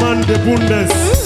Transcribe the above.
Mann der Bundes.